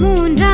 மூன்றா